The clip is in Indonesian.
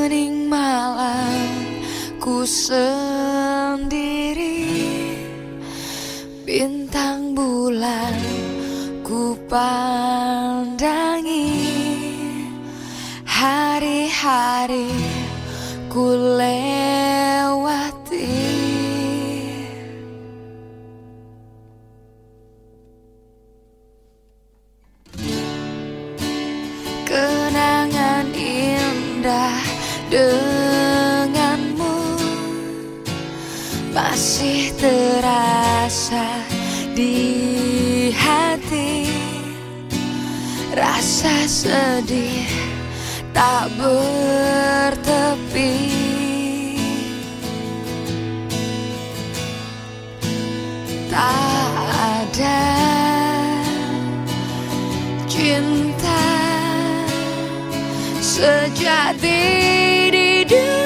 hening malam ku sendiri. Bintang bulan ku pandangi. Hari-hari ku lewati denganmu Masih terasa di hati. Rasa sedih tak bertepi. Tak ada cinta sejati di dunia.